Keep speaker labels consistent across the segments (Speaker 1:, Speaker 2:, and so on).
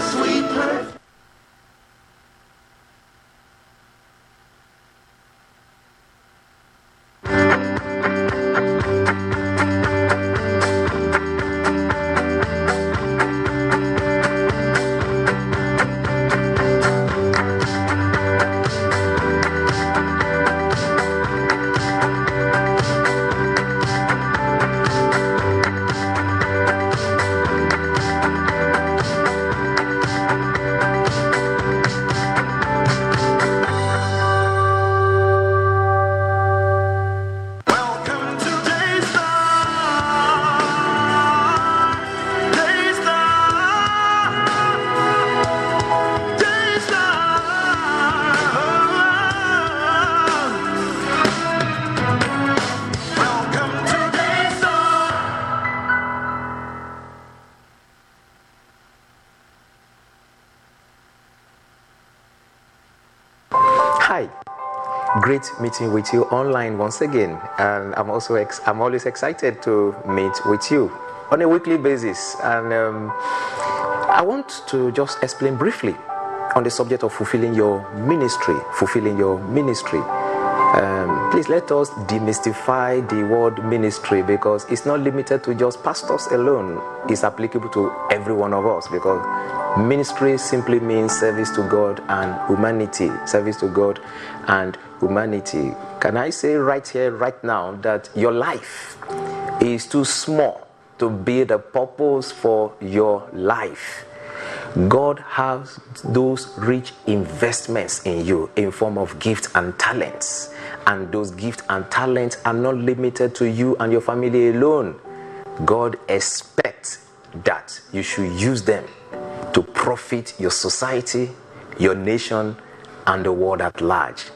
Speaker 1: sweet perfume.
Speaker 2: Hi, great meeting with you online once again, and I'm also ex- I'm always excited to meet with you on a weekly basis. And um, I want to just explain briefly on the subject of fulfilling your ministry, fulfilling your ministry. Um, please let us demystify the word ministry because it's not limited to just pastors alone. It's applicable to every one of us because ministry simply means service to God and humanity. Service to God and humanity. Can I say right here, right now, that your life is too small to be the purpose for your life? God has those rich investments in you in form of gifts and talents. And those gifts and talents are not limited to you and your family alone. God expects that you should use them to profit your society, your nation, and the world at large.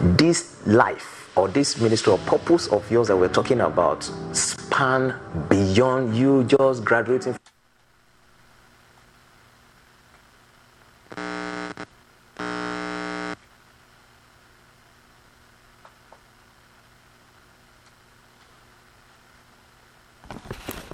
Speaker 2: This life or this ministry or purpose of yours that we're talking about span beyond you just graduating